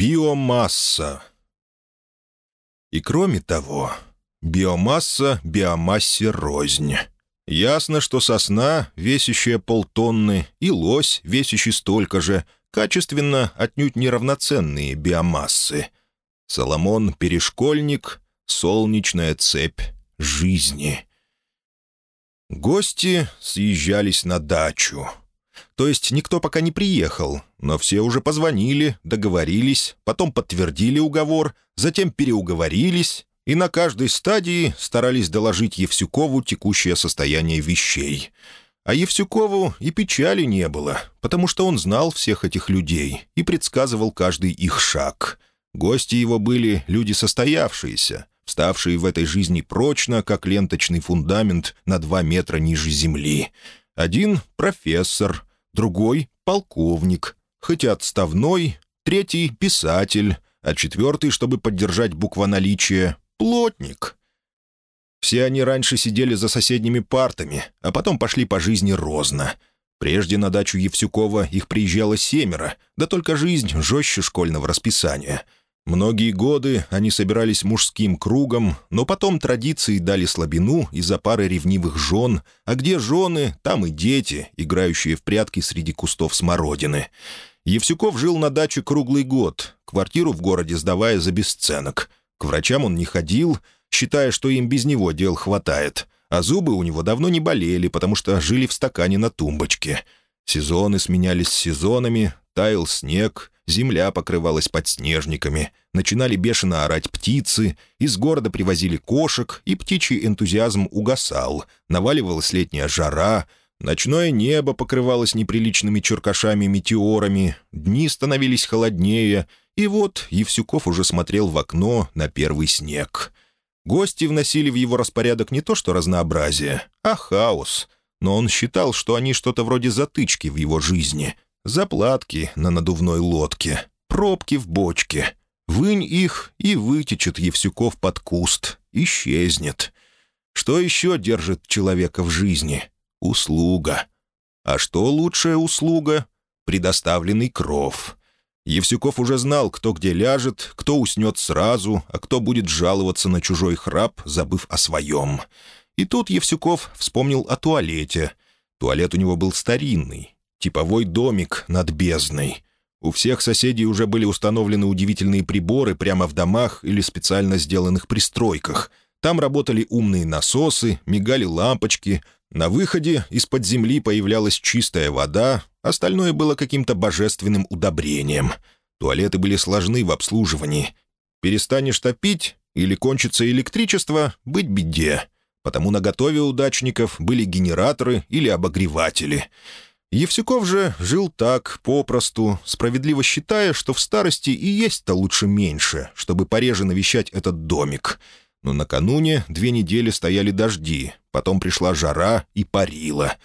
Биомасса. И кроме того, биомасса биомассе рознь. Ясно, что сосна, весящая полтонны, и лось, весящий столько же, качественно отнюдь неравноценные биомассы. Соломон — перешкольник, солнечная цепь жизни. Гости съезжались на дачу — то есть никто пока не приехал, но все уже позвонили, договорились, потом подтвердили уговор, затем переуговорились и на каждой стадии старались доложить Евсюкову текущее состояние вещей. А Евсюкову и печали не было, потому что он знал всех этих людей и предсказывал каждый их шаг. Гости его были люди состоявшиеся, вставшие в этой жизни прочно, как ленточный фундамент на два метра ниже земли. Один — профессор, другой — полковник, хотя отставной, третий — писатель, а четвертый, чтобы поддержать буквоналичие, — плотник. Все они раньше сидели за соседними партами, а потом пошли по жизни розно. Прежде на дачу Евсюкова их приезжало семеро, да только жизнь жестче школьного расписания — Многие годы они собирались мужским кругом, но потом традиции дали слабину из-за пары ревнивых жен, а где жены, там и дети, играющие в прятки среди кустов смородины. Евсюков жил на даче круглый год, квартиру в городе сдавая за бесценок. К врачам он не ходил, считая, что им без него дел хватает, а зубы у него давно не болели, потому что жили в стакане на тумбочке. Сезоны сменялись сезонами, таял снег — Земля покрывалась подснежниками, начинали бешено орать птицы, из города привозили кошек, и птичий энтузиазм угасал, наваливалась летняя жара, ночное небо покрывалось неприличными черкашами-метеорами, дни становились холоднее, и вот Евсюков уже смотрел в окно на первый снег. Гости вносили в его распорядок не то что разнообразие, а хаос, но он считал, что они что-то вроде затычки в его жизни — Заплатки на надувной лодке, пробки в бочке. Вынь их, и вытечет Евсюков под куст, исчезнет. Что еще держит человека в жизни? Услуга. А что лучшая услуга? Предоставленный кров. Евсюков уже знал, кто где ляжет, кто уснет сразу, а кто будет жаловаться на чужой храп, забыв о своем. И тут Евсюков вспомнил о туалете. Туалет у него был старинный, Типовой домик над бездной. У всех соседей уже были установлены удивительные приборы прямо в домах или специально сделанных пристройках. Там работали умные насосы, мигали лампочки. На выходе из-под земли появлялась чистая вода, остальное было каким-то божественным удобрением. Туалеты были сложны в обслуживании. Перестанешь топить или кончится электричество — быть беде. Потому на готове у дачников были генераторы или обогреватели — Евсюков же жил так, попросту, справедливо считая, что в старости и есть-то лучше меньше, чтобы пореже навещать этот домик. Но накануне две недели стояли дожди, потом пришла жара и парила.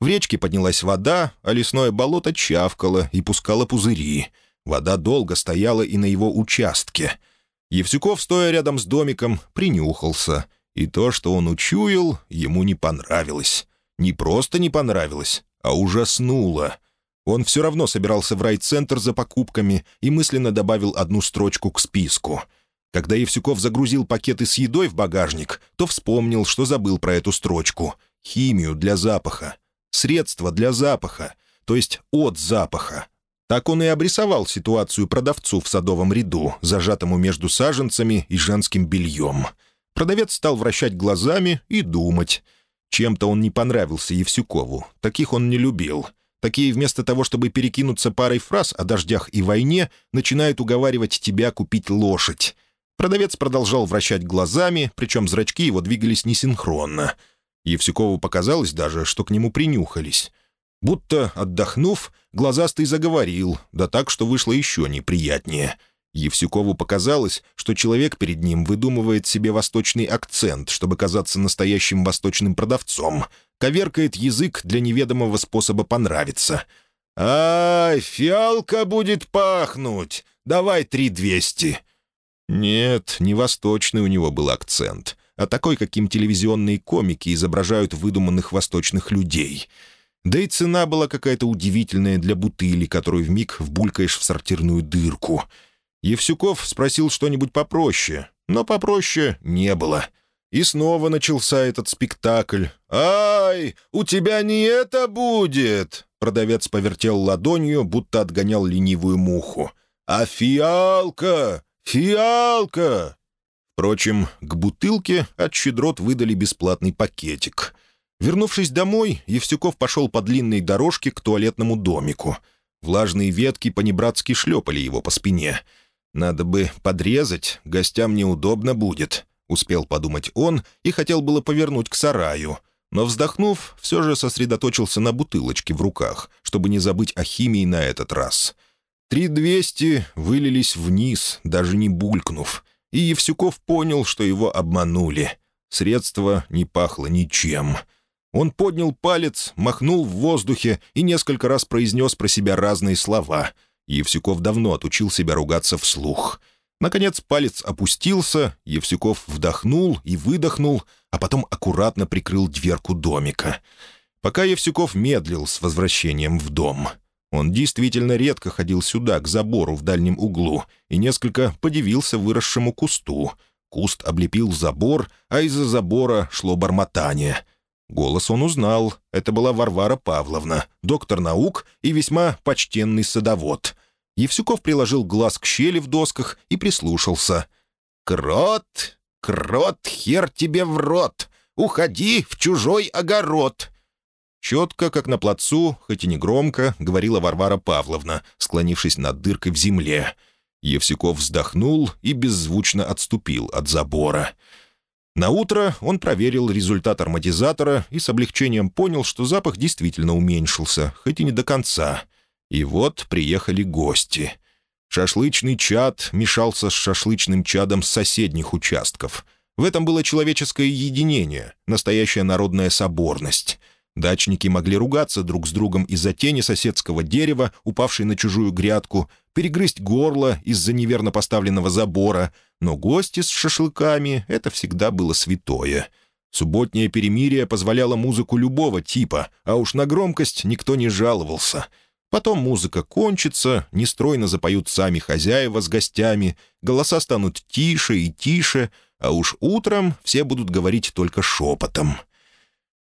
В речке поднялась вода, а лесное болото чавкало и пускало пузыри. Вода долго стояла и на его участке. Евсюков, стоя рядом с домиком, принюхался, и то, что он учуял, ему не понравилось. Не просто не понравилось, а ужаснуло. Он все равно собирался в райцентр за покупками и мысленно добавил одну строчку к списку. Когда Евсюков загрузил пакеты с едой в багажник, то вспомнил, что забыл про эту строчку. Химию для запаха. Средство для запаха. То есть от запаха. Так он и обрисовал ситуацию продавцу в садовом ряду, зажатому между саженцами и женским бельем. Продавец стал вращать глазами и думать. Чем-то он не понравился Евсюкову. Таких он не любил. Такие вместо того, чтобы перекинуться парой фраз о дождях и войне, начинают уговаривать тебя купить лошадь. Продавец продолжал вращать глазами, причем зрачки его двигались несинхронно. Евсюкову показалось даже, что к нему принюхались. Будто, отдохнув, глазастый заговорил, да так, что вышло еще неприятнее — Евсюкову показалось, что человек перед ним выдумывает себе восточный акцент, чтобы казаться настоящим восточным продавцом, коверкает язык для неведомого способа понравиться. «Ай, фиалка будет пахнуть! Давай три двести!» Нет, не восточный у него был акцент, а такой, каким телевизионные комики изображают выдуманных восточных людей. Да и цена была какая-то удивительная для бутыли, которую вмиг вбулькаешь в сортирную дырку — Евсюков спросил что-нибудь попроще, но попроще не было. И снова начался этот спектакль. «Ай, у тебя не это будет!» Продавец повертел ладонью, будто отгонял ленивую муху. «А фиалка! Фиалка!» Впрочем, к бутылке от щедрот выдали бесплатный пакетик. Вернувшись домой, Евсюков пошел по длинной дорожке к туалетному домику. Влажные ветки понебратски шлепали его по спине. «Надо бы подрезать, гостям неудобно будет», — успел подумать он и хотел было повернуть к сараю. Но, вздохнув, все же сосредоточился на бутылочке в руках, чтобы не забыть о химии на этот раз. Три двести вылились вниз, даже не булькнув, и Евсюков понял, что его обманули. Средство не пахло ничем. Он поднял палец, махнул в воздухе и несколько раз произнес про себя разные слова. Евсюков давно отучил себя ругаться вслух — Наконец палец опустился, Евсюков вдохнул и выдохнул, а потом аккуратно прикрыл дверку домика. Пока Евсюков медлил с возвращением в дом. Он действительно редко ходил сюда, к забору в дальнем углу, и несколько подивился выросшему кусту. Куст облепил забор, а из-за забора шло бормотание. Голос он узнал. Это была Варвара Павловна, доктор наук и весьма почтенный садовод — Евсюков приложил глаз к щели в досках и прислушался. «Крот, крот, хер тебе в рот! Уходи в чужой огород!» Четко, как на плацу, хоть и не громко, говорила Варвара Павловна, склонившись над дыркой в земле. Евсюков вздохнул и беззвучно отступил от забора. На утро он проверил результат ароматизатора и с облегчением понял, что запах действительно уменьшился, хоть и не до конца. И вот приехали гости. Шашлычный чад мешался с шашлычным чадом с соседних участков. В этом было человеческое единение, настоящая народная соборность. Дачники могли ругаться друг с другом из-за тени соседского дерева, упавшей на чужую грядку, перегрызть горло из-за неверно поставленного забора, но гости с шашлыками — это всегда было святое. Субботнее перемирие позволяло музыку любого типа, а уж на громкость никто не жаловался — Потом музыка кончится, нестройно запоют сами хозяева с гостями, голоса станут тише и тише, а уж утром все будут говорить только шепотом.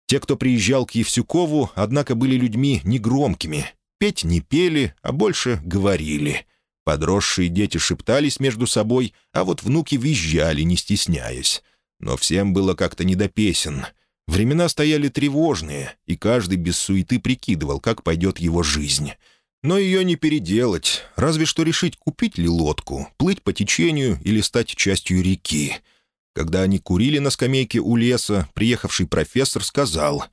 Те, кто приезжал к Евсюкову, однако были людьми негромкими. Петь не пели, а больше говорили. Подросшие дети шептались между собой, а вот внуки визжали, не стесняясь. Но всем было как-то не до песен — Времена стояли тревожные, и каждый без суеты прикидывал, как пойдет его жизнь. Но ее не переделать, разве что решить, купить ли лодку, плыть по течению или стать частью реки. Когда они курили на скамейке у леса, приехавший профессор сказал,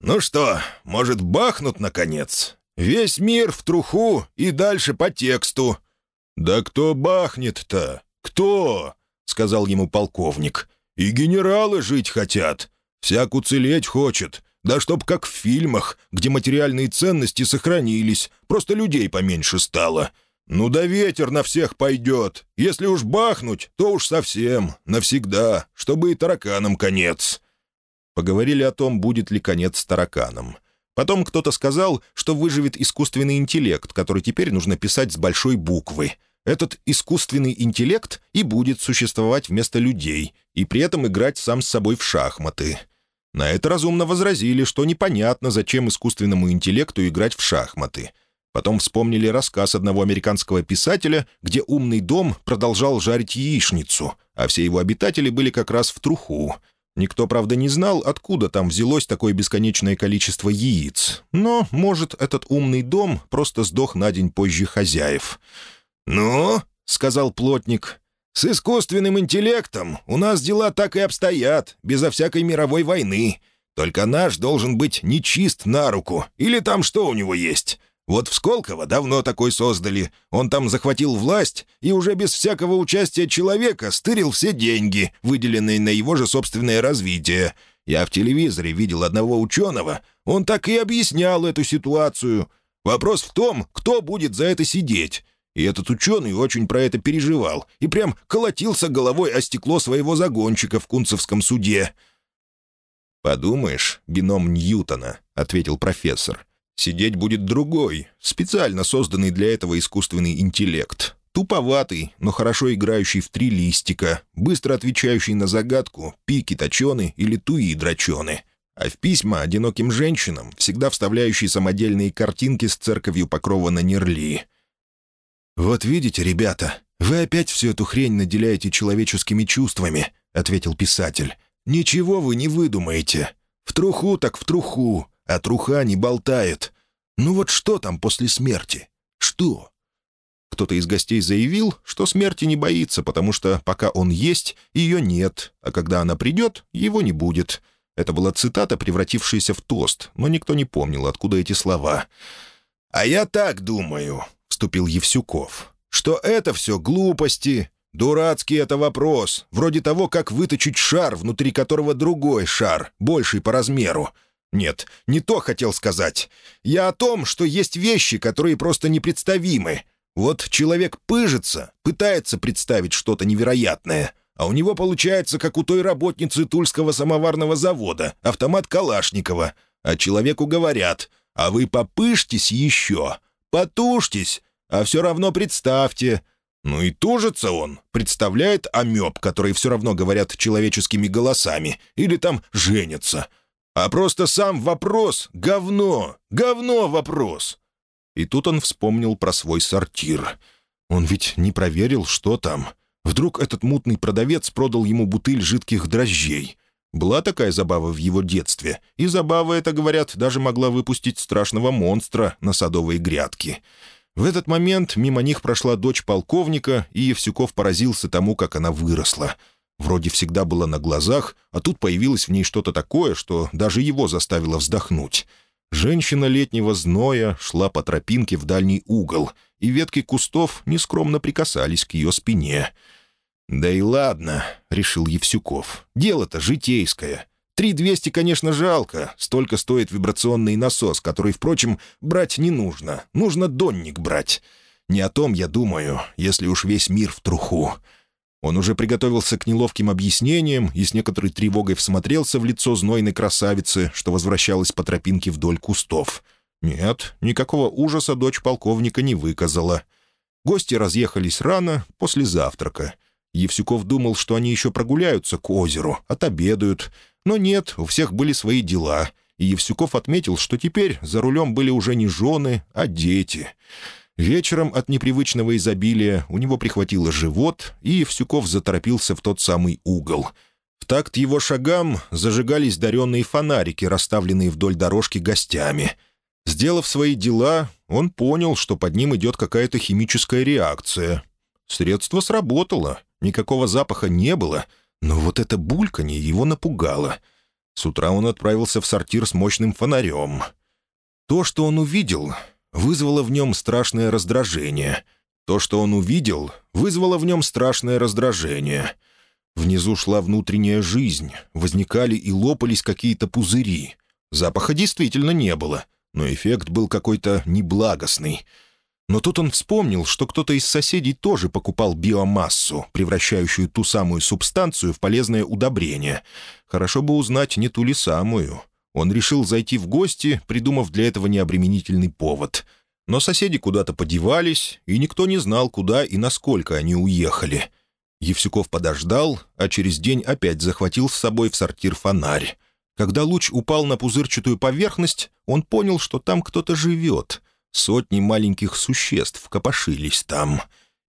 «Ну что, может, бахнут, наконец? Весь мир в труху и дальше по тексту». «Да кто бахнет-то? Кто?» — сказал ему полковник. «И генералы жить хотят. Всяк уцелеть хочет. Да чтоб как в фильмах, где материальные ценности сохранились, просто людей поменьше стало. Ну да ветер на всех пойдет. Если уж бахнуть, то уж совсем, навсегда, чтобы и тараканам конец». Поговорили о том, будет ли конец тараканам. Потом кто-то сказал, что выживет искусственный интеллект, который теперь нужно писать с большой буквы. Этот искусственный интеллект и будет существовать вместо людей, и при этом играть сам с собой в шахматы. На это разумно возразили, что непонятно, зачем искусственному интеллекту играть в шахматы. Потом вспомнили рассказ одного американского писателя, где умный дом продолжал жарить яичницу, а все его обитатели были как раз в труху. Никто, правда, не знал, откуда там взялось такое бесконечное количество яиц. Но, может, этот умный дом просто сдох на день позже хозяев. «Ну?» — сказал плотник. С искусственным интеллектом у нас дела так и обстоят, безо всякой мировой войны. Только наш должен быть нечист на руку. Или там что у него есть? Вот в Сколково давно такой создали. Он там захватил власть и уже без всякого участия человека стырил все деньги, выделенные на его же собственное развитие. Я в телевизоре видел одного ученого. Он так и объяснял эту ситуацию. Вопрос в том, кто будет за это сидеть. И этот ученый очень про это переживал и прям колотился головой о стекло своего загончика в Кунцевском суде. «Подумаешь, бином Ньютона», — ответил профессор. «Сидеть будет другой, специально созданный для этого искусственный интеллект. Туповатый, но хорошо играющий в три листика, быстро отвечающий на загадку «пики точены» или «туи драчены», а в письма одиноким женщинам всегда вставляющий самодельные картинки с церковью покрова на Нерли. «Вот видите, ребята, вы опять всю эту хрень наделяете человеческими чувствами», — ответил писатель. «Ничего вы не выдумаете. В труху так в труху, а труха не болтает. Ну вот что там после смерти? Что?» Кто-то из гостей заявил, что смерти не боится, потому что пока он есть, ее нет, а когда она придет, его не будет. Это была цитата, превратившаяся в тост, но никто не помнил, откуда эти слова. «А я так думаю», — вступил Евсюков, «что это все глупости. Дурацкий это вопрос, вроде того, как выточить шар, внутри которого другой шар, больший по размеру. Нет, не то хотел сказать. Я о том, что есть вещи, которые просто непредставимы. Вот человек пыжится, пытается представить что-то невероятное, а у него получается, как у той работницы Тульского самоварного завода, автомат Калашникова. А человеку говорят, а вы попыштесь еще, потушьтесь, а все равно представьте. Ну и тужится он, представляет амеб, которые все равно говорят человеческими голосами, или там женятся. А просто сам вопрос — говно, говно вопрос. И тут он вспомнил про свой сортир. Он ведь не проверил, что там. Вдруг этот мутный продавец продал ему бутыль жидких дрожжей. Была такая забава в его детстве, и забава эта, говорят, даже могла выпустить страшного монстра на садовые грядки. В этот момент мимо них прошла дочь полковника, и Евсюков поразился тому, как она выросла. Вроде всегда была на глазах, а тут появилось в ней что-то такое, что даже его заставило вздохнуть — Женщина летнего зноя шла по тропинке в дальний угол, и ветки кустов нескромно прикасались к ее спине. «Да и ладно», — решил Евсюков. «Дело-то житейское. Три двести, конечно, жалко. Столько стоит вибрационный насос, который, впрочем, брать не нужно. Нужно донник брать. Не о том я думаю, если уж весь мир в труху. Он уже приготовился к неловким объяснениям и с некоторой тревогой всмотрелся в лицо знойной красавицы, что возвращалась по тропинке вдоль кустов. Нет, никакого ужаса дочь полковника не выказала. Гости разъехались рано, после завтрака. Евсюков думал, что они еще прогуляются к озеру, отобедают. Но нет, у всех были свои дела, и Евсюков отметил, что теперь за рулем были уже не жены, а дети — Вечером от непривычного изобилия у него прихватило живот, и Евсюков заторопился в тот самый угол. В такт его шагам зажигались даренные фонарики, расставленные вдоль дорожки гостями. Сделав свои дела, он понял, что под ним идет какая-то химическая реакция. Средство сработало, никакого запаха не было, но вот это бульканье его напугало. С утра он отправился в сортир с мощным фонарем. То, что он увидел, вызвало в нем страшное раздражение. То, что он увидел, вызвало в нем страшное раздражение. Внизу шла внутренняя жизнь, возникали и лопались какие-то пузыри. Запаха действительно не было, но эффект был какой-то неблагостный. Но тут он вспомнил, что кто-то из соседей тоже покупал биомассу, превращающую ту самую субстанцию в полезное удобрение. Хорошо бы узнать, не ту ли самую. Он решил зайти в гости, придумав для этого необременительный повод. Но соседи куда-то подевались, и никто не знал, куда и насколько они уехали. Евсюков подождал, а через день опять захватил с собой в сортир фонарь. Когда луч упал на пузырчатую поверхность, он понял, что там кто-то живет. Сотни маленьких существ копошились там.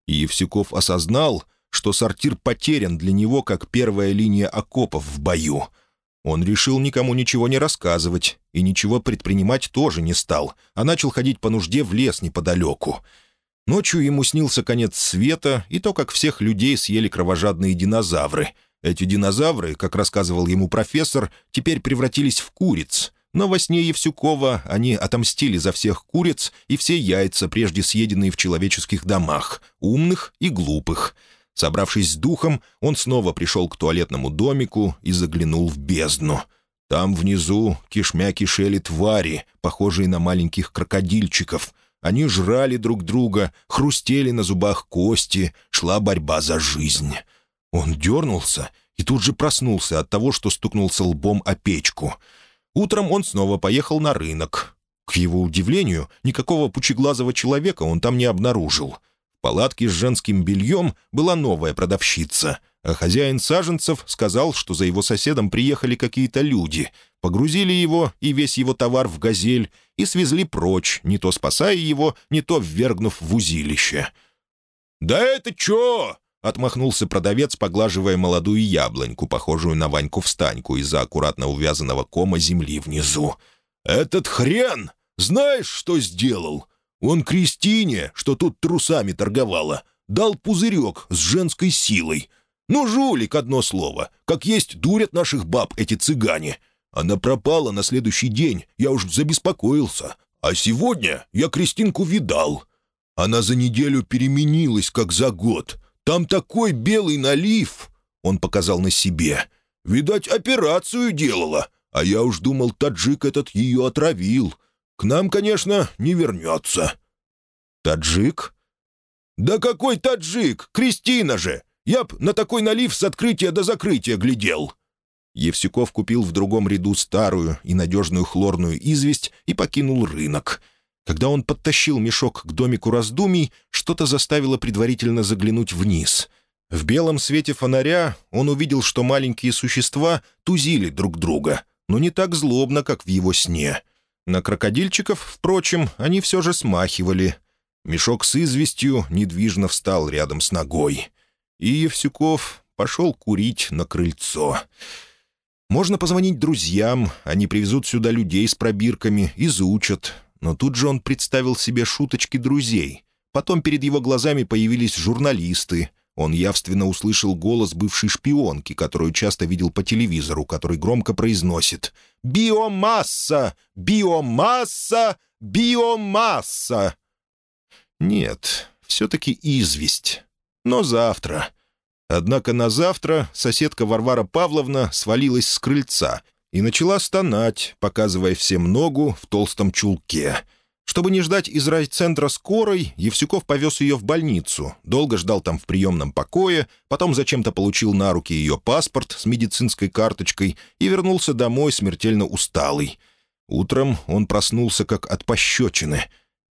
И Евсюков осознал, что сортир потерян для него, как первая линия окопов в бою — он решил никому ничего не рассказывать и ничего предпринимать тоже не стал, а начал ходить по нужде в лес неподалеку. Ночью ему снился конец света и то, как всех людей съели кровожадные динозавры. Эти динозавры, как рассказывал ему профессор, теперь превратились в куриц. Но во сне Евсюкова они отомстили за всех куриц и все яйца, прежде съеденные в человеческих домах, умных и глупых — Собравшись с духом, он снова пришел к туалетному домику и заглянул в бездну. Там внизу кишмя кишели твари, похожие на маленьких крокодильчиков. Они жрали друг друга, хрустели на зубах кости, шла борьба за жизнь. Он дернулся и тут же проснулся от того, что стукнулся лбом о печку. Утром он снова поехал на рынок. К его удивлению, никакого пучеглазого человека он там не обнаружил — палатке с женским бельем была новая продавщица, а хозяин саженцев сказал, что за его соседом приехали какие-то люди, погрузили его и весь его товар в «Газель» и свезли прочь, не то спасая его, не то ввергнув в узилище. «Да это чё?» — отмахнулся продавец, поглаживая молодую яблоньку, похожую на Ваньку-встаньку из-за аккуратно увязанного кома земли внизу. «Этот хрен! Знаешь, что сделал? Он Кристине, что тут трусами торговала, дал пузырек с женской силой. Ну, жулик, одно слово. Как есть дурят наших баб эти цыгане. Она пропала на следующий день, я уж забеспокоился. А сегодня я Кристинку видал. Она за неделю переменилась, как за год. Там такой белый налив!» Он показал на себе. «Видать, операцию делала. А я уж думал, таджик этот ее отравил. К нам, конечно, не вернется». «Таджик?» «Да какой таджик? Кристина же! Я б на такой налив с открытия до закрытия глядел!» Евсюков купил в другом ряду старую и надежную хлорную известь и покинул рынок. Когда он подтащил мешок к домику раздумий, что-то заставило предварительно заглянуть вниз. В белом свете фонаря он увидел, что маленькие существа тузили друг друга, но не так злобно, как в его сне — на крокодильчиков, впрочем, они все же смахивали. Мешок с известью недвижно встал рядом с ногой. И Евсюков пошел курить на крыльцо. Можно позвонить друзьям, они привезут сюда людей с пробирками, изучат. Но тут же он представил себе шуточки друзей. Потом перед его глазами появились журналисты — он явственно услышал голос бывшей шпионки, которую часто видел по телевизору, который громко произносит «Биомасса! Биомасса! Биомасса!» Нет, все-таки известь. Но завтра. Однако на завтра соседка Варвара Павловна свалилась с крыльца и начала стонать, показывая всем ногу в толстом чулке — чтобы не ждать из райцентра скорой, Евсюков повез ее в больницу, долго ждал там в приемном покое, потом зачем-то получил на руки ее паспорт с медицинской карточкой и вернулся домой смертельно усталый. Утром он проснулся как от пощечины.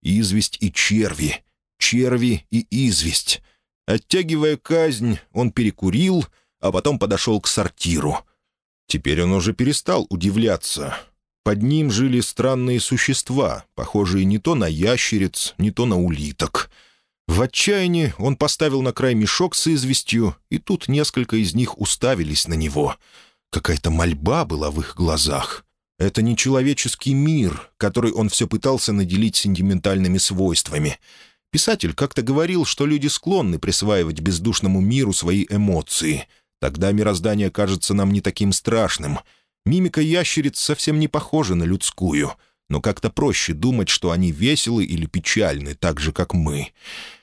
Известь и черви, черви и известь. Оттягивая казнь, он перекурил, а потом подошел к сортиру. Теперь он уже перестал удивляться — под ним жили странные существа, похожие не то на ящериц, не то на улиток. В отчаянии он поставил на край мешок с известью, и тут несколько из них уставились на него. Какая-то мольба была в их глазах. Это не человеческий мир, который он все пытался наделить сентиментальными свойствами. Писатель как-то говорил, что люди склонны присваивать бездушному миру свои эмоции. Тогда мироздание кажется нам не таким страшным — Мимика ящериц совсем не похожа на людскую, но как-то проще думать, что они веселы или печальны, так же, как мы.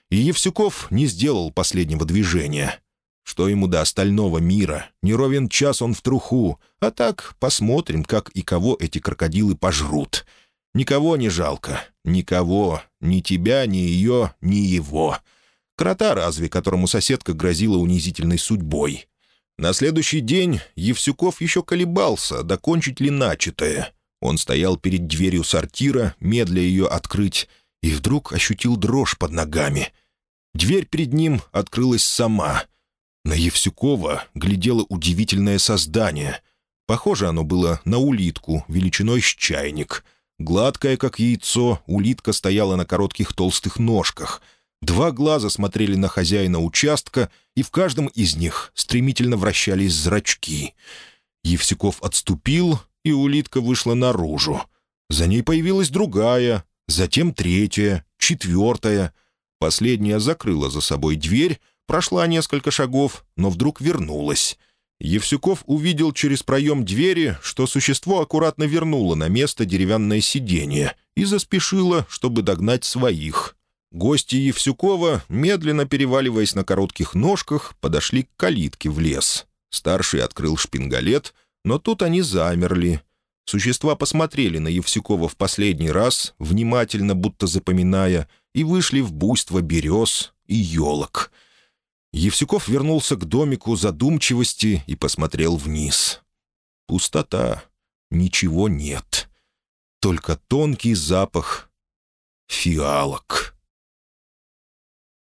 И Евсюков не сделал последнего движения. Что ему до остального мира? Не ровен час он в труху. А так посмотрим, как и кого эти крокодилы пожрут. Никого не жалко. Никого. Ни тебя, ни ее, ни его. Крота разве, которому соседка грозила унизительной судьбой. На следующий день Евсюков еще колебался, докончить ли начатое. Он стоял перед дверью сортира, медля ее открыть, и вдруг ощутил дрожь под ногами. Дверь перед ним открылась сама. На Евсюкова глядело удивительное создание. Похоже оно было на улитку, величиной с чайник. Гладкая, как яйцо, улитка стояла на коротких толстых ножках — Два глаза смотрели на хозяина участка, и в каждом из них стремительно вращались зрачки. Евсюков отступил, и улитка вышла наружу. За ней появилась другая, затем третья, четвертая. Последняя закрыла за собой дверь, прошла несколько шагов, но вдруг вернулась. Евсюков увидел через проем двери, что существо аккуратно вернуло на место деревянное сиденье и заспешило, чтобы догнать своих. Гости Евсюкова, медленно переваливаясь на коротких ножках, подошли к калитке в лес. Старший открыл шпингалет, но тут они замерли. Существа посмотрели на Евсюкова в последний раз, внимательно, будто запоминая, и вышли в буйство берез и елок. Евсюков вернулся к домику задумчивости и посмотрел вниз. Пустота. Ничего нет. Только тонкий запах фиалок.